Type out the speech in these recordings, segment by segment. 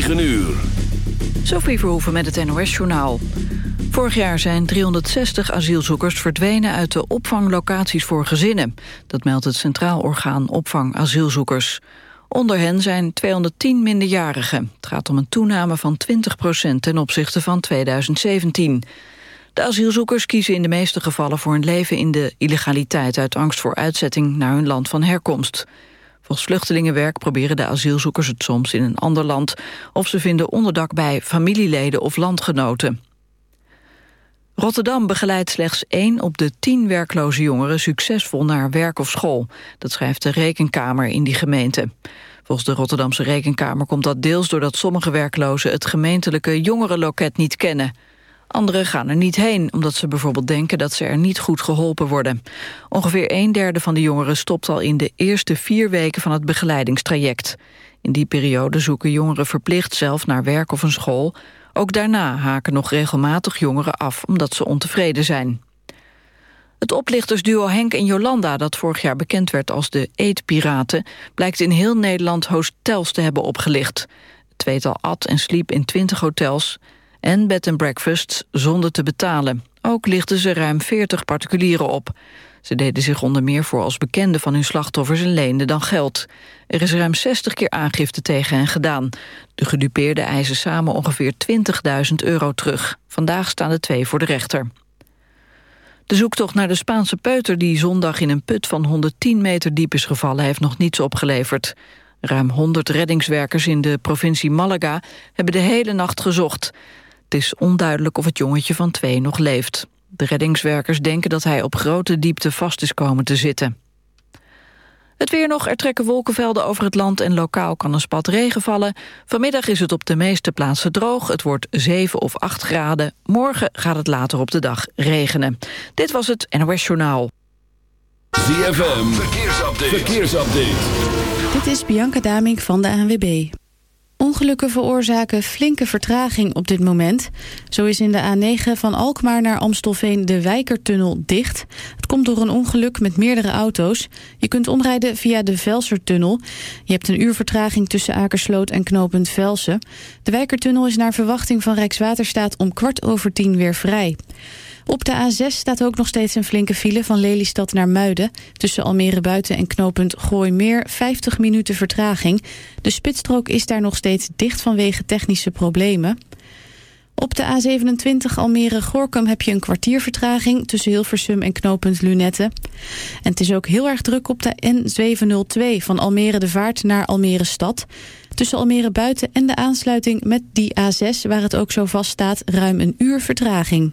9 uur. Sophie Verhoeven met het NOS-journaal. Vorig jaar zijn 360 asielzoekers verdwenen uit de opvanglocaties voor gezinnen. Dat meldt het Centraal Orgaan Opvang Asielzoekers. Onder hen zijn 210 minderjarigen. Het gaat om een toename van 20% ten opzichte van 2017. De asielzoekers kiezen in de meeste gevallen voor een leven in de illegaliteit... uit angst voor uitzetting naar hun land van herkomst. Volgens Vluchtelingenwerk proberen de asielzoekers het soms in een ander land... of ze vinden onderdak bij familieleden of landgenoten. Rotterdam begeleidt slechts één op de tien werkloze jongeren succesvol naar werk of school. Dat schrijft de Rekenkamer in die gemeente. Volgens de Rotterdamse Rekenkamer komt dat deels doordat sommige werklozen het gemeentelijke jongerenloket niet kennen. Anderen gaan er niet heen, omdat ze bijvoorbeeld denken dat ze er niet goed geholpen worden. Ongeveer een derde van de jongeren stopt al in de eerste vier weken van het begeleidingstraject. In die periode zoeken jongeren verplicht zelf naar werk of een school. Ook daarna haken nog regelmatig jongeren af omdat ze ontevreden zijn. Het oplichtersduo Henk en Jolanda, dat vorig jaar bekend werd als de eetpiraten, blijkt in heel Nederland hotels te hebben opgelicht. Het tweetal at en sliep in twintig hotels en bed and breakfasts zonder te betalen. Ook lichten ze ruim 40 particulieren op. Ze deden zich onder meer voor als bekende van hun slachtoffers en leenden dan geld. Er is ruim 60 keer aangifte tegen hen gedaan. De gedupeerden eisen samen ongeveer 20.000 euro terug. Vandaag staan de twee voor de rechter. De zoektocht naar de Spaanse peuter die zondag in een put van 110 meter diep is gevallen... heeft nog niets opgeleverd. Ruim 100 reddingswerkers in de provincie Malaga hebben de hele nacht gezocht. Het is onduidelijk of het jongetje van twee nog leeft. De reddingswerkers denken dat hij op grote diepte vast is komen te zitten. Het weer nog, er trekken wolkenvelden over het land... en lokaal kan een spat regen vallen. Vanmiddag is het op de meeste plaatsen droog. Het wordt 7 of 8 graden. Morgen gaat het later op de dag regenen. Dit was het NOS Journaal. ZFM, verkeersupdate. verkeersupdate. Dit is Bianca Damink van de ANWB. Ongelukken veroorzaken flinke vertraging op dit moment. Zo is in de A9 van Alkmaar naar Amstelveen de Wijkertunnel dicht. Het komt door een ongeluk met meerdere auto's. Je kunt omrijden via de Velsertunnel. Je hebt een uur vertraging tussen Akersloot en knooppunt Velsen. De Wijkertunnel is naar verwachting van Rijkswaterstaat om kwart over tien weer vrij. Op de A6 staat ook nog steeds een flinke file van Lelystad naar Muiden. Tussen Almere Buiten en knooppunt Gooimeer 50 minuten vertraging. De spitsstrook is daar nog steeds dicht vanwege technische problemen. Op de A27 Almere-Gorkum heb je een kwartier vertraging... tussen Hilversum en knooppunt Lunette. En het is ook heel erg druk op de N702 van Almere de Vaart naar Almere Stad. Tussen Almere Buiten en de aansluiting met die A6... waar het ook zo vast staat, ruim een uur vertraging.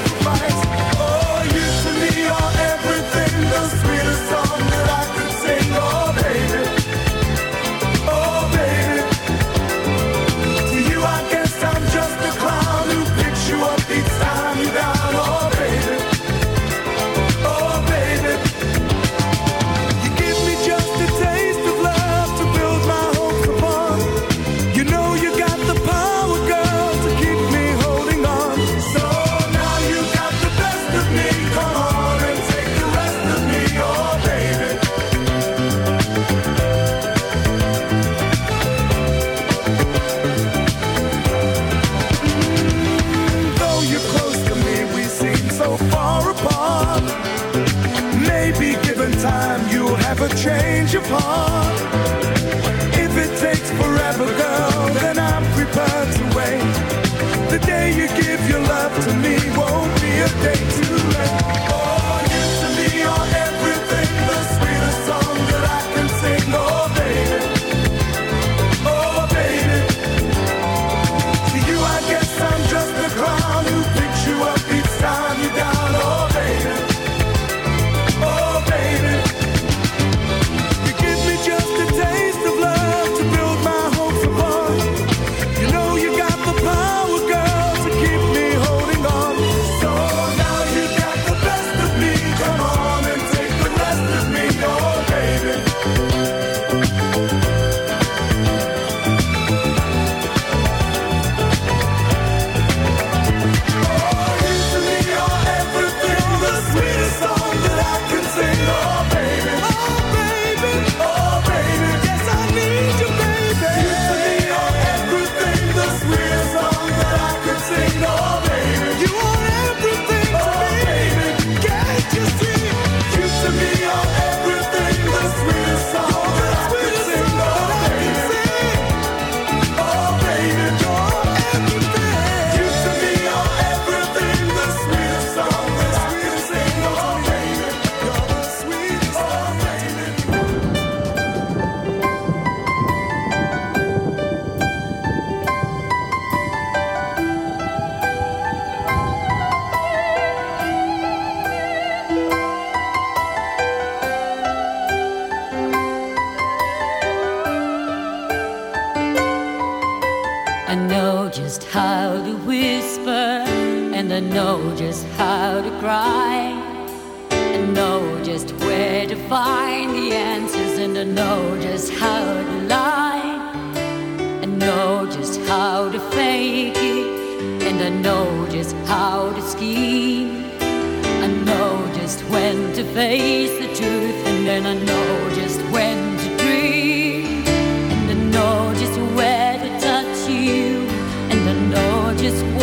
birthday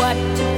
what to do.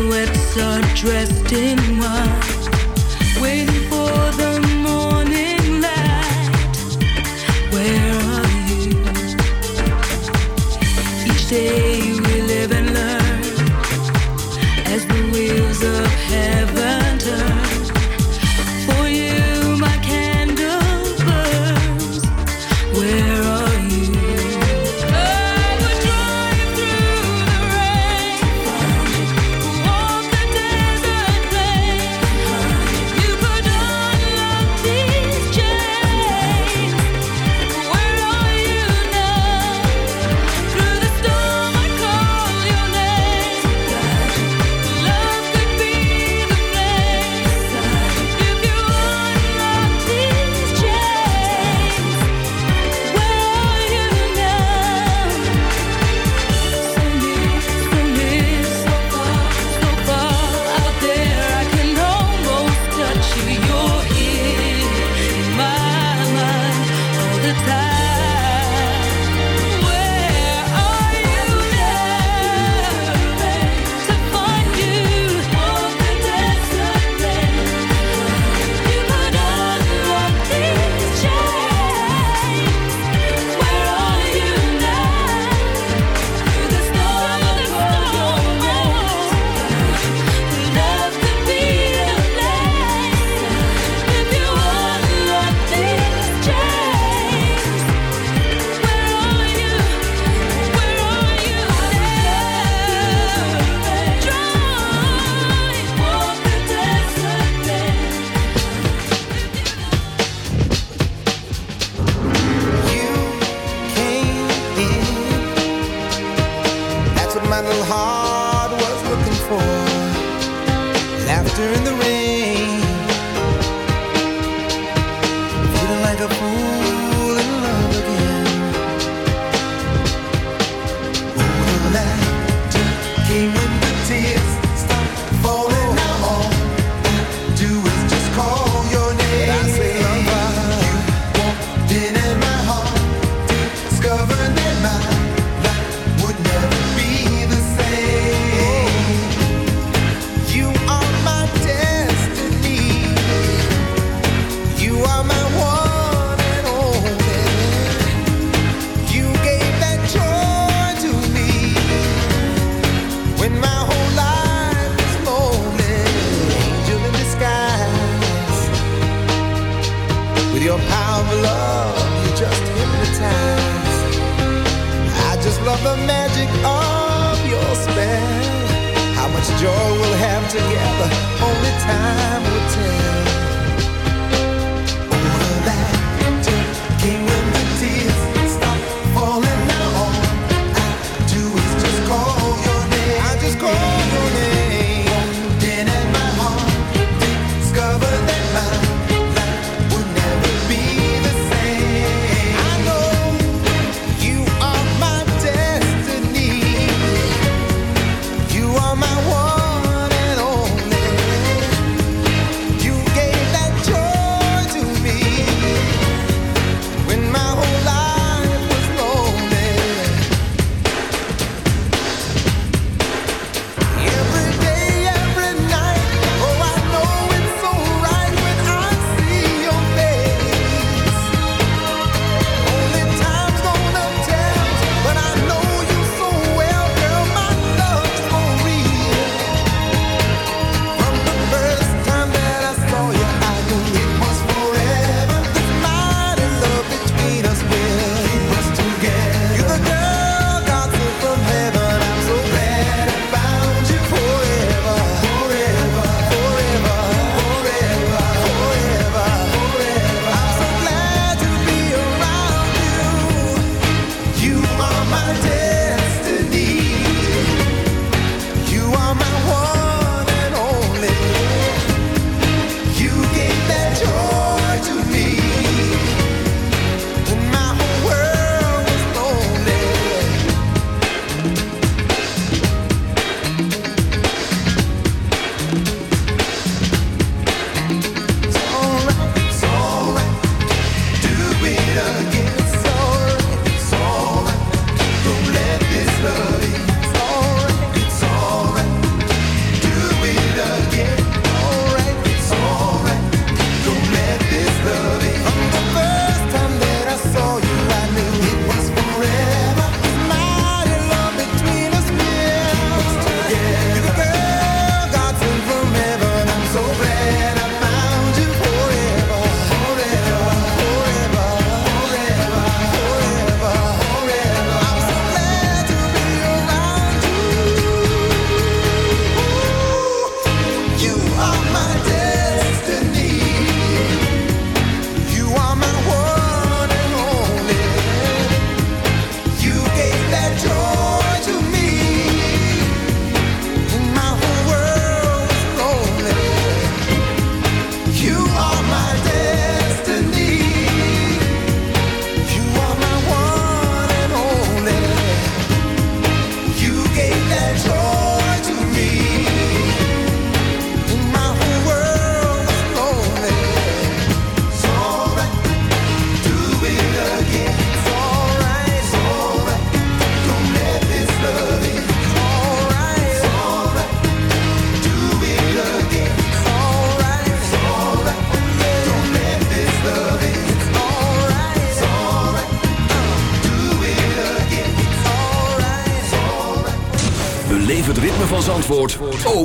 silhouettes are dressed in white, waiting for the morning light. Where are you? Each day. heart was looking for. Laughter in the rain.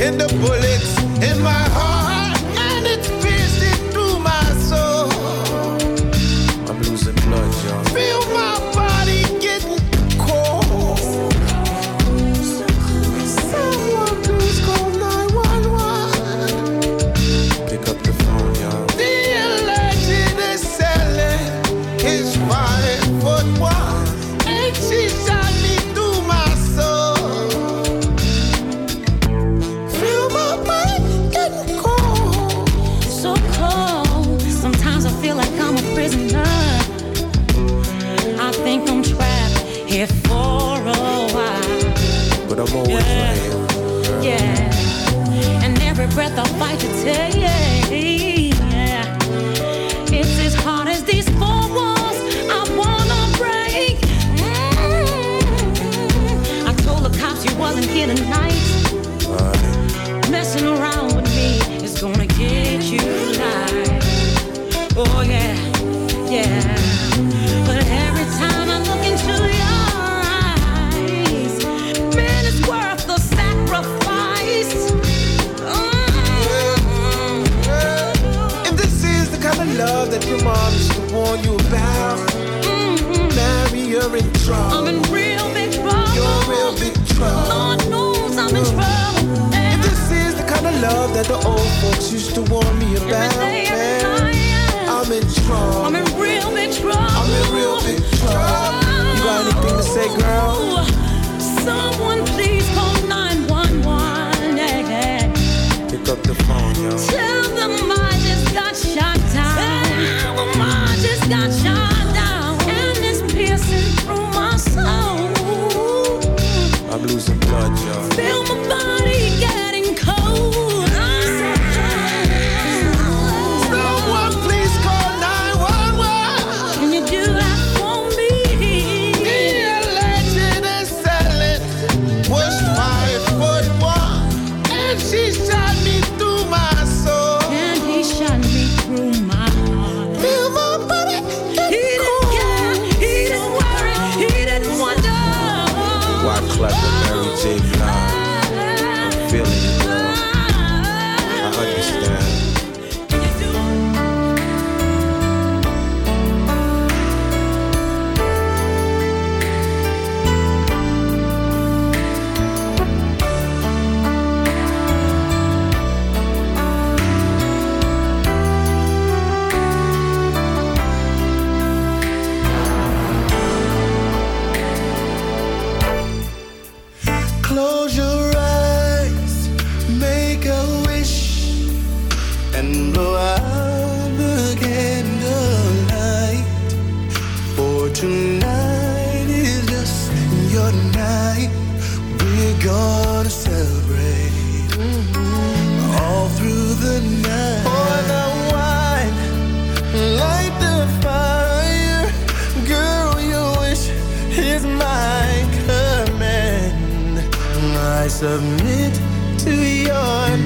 in the bullets. messing around with me is gonna get you. Oh yeah, yeah. But every time I look into your eyes, man, it's worth the sacrifice. And this is the kind of love that your mom should warn you about. Mm-hmm. In trouble. I'm in real big trouble. You're real big trouble. Lord knows I'm in trouble. And this is the kind of love that the old folks used to warn me about. Every day, every night, I'm in trouble. I'm in real big trouble. I'm in real big trouble. You got anything to say, girl? Someone please call 911. Pick up the phone, yo. Tell them I just got shot down. Tell them I just got shot submit to your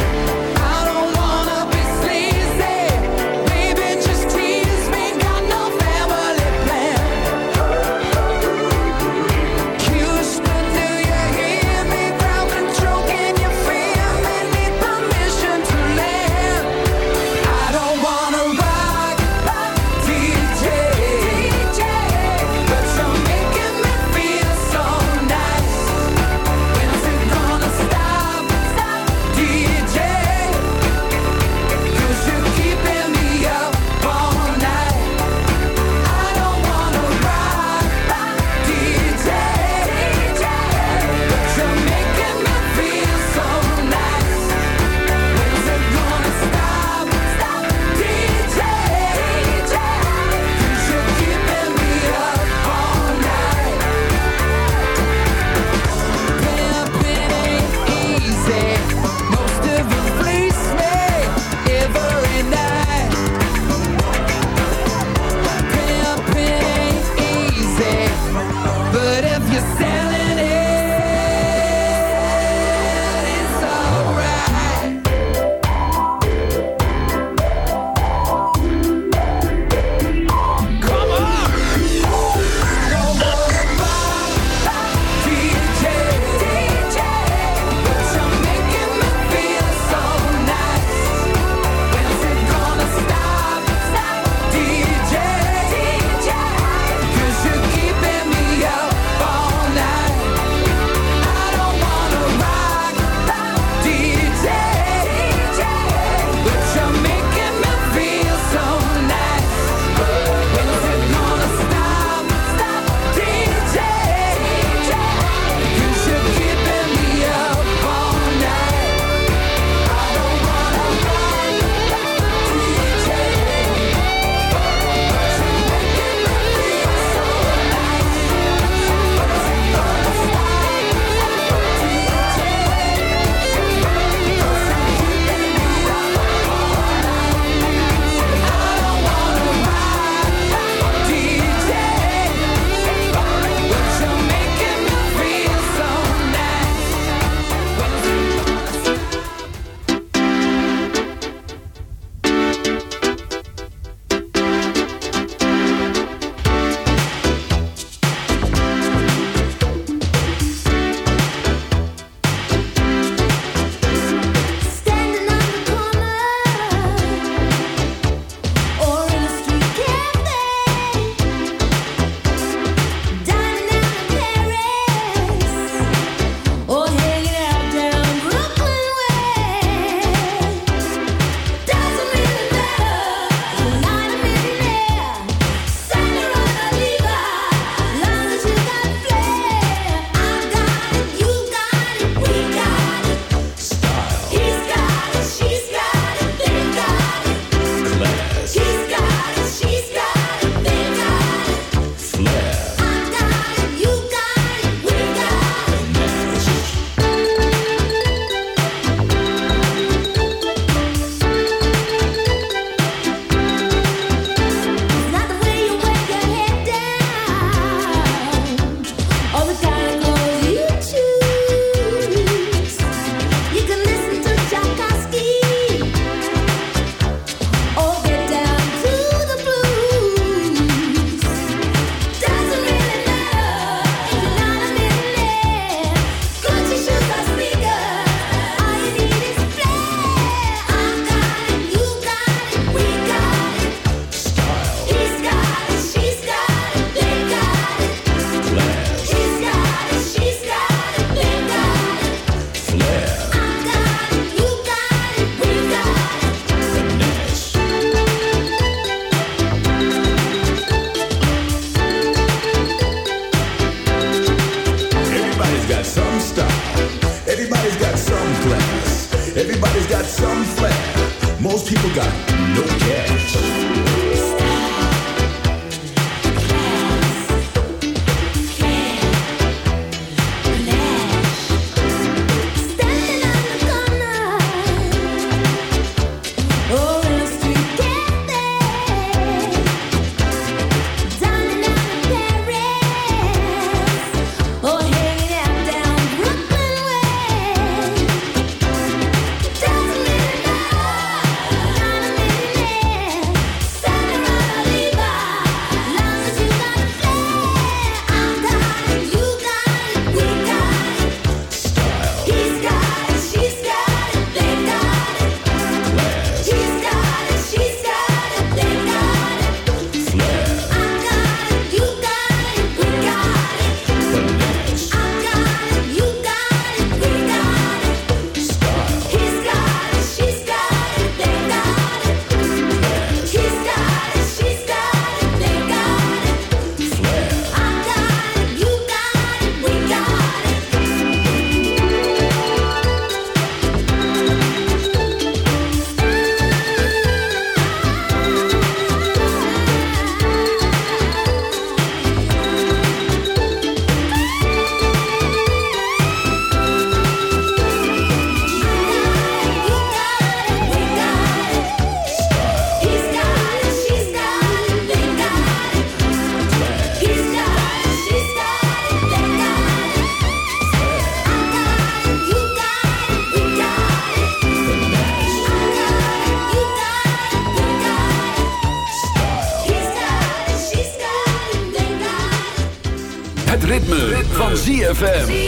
ZFM.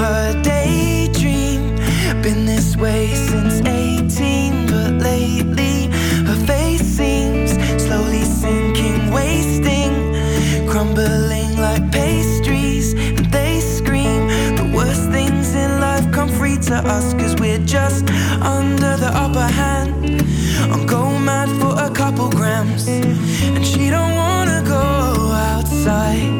her daydream. Been this way since 18, but lately her face seems slowly sinking, wasting, crumbling like pastries. They scream worst things in life come free to we're just under the upper hand. I'm going mad for a couple grams, and she don't wanna go outside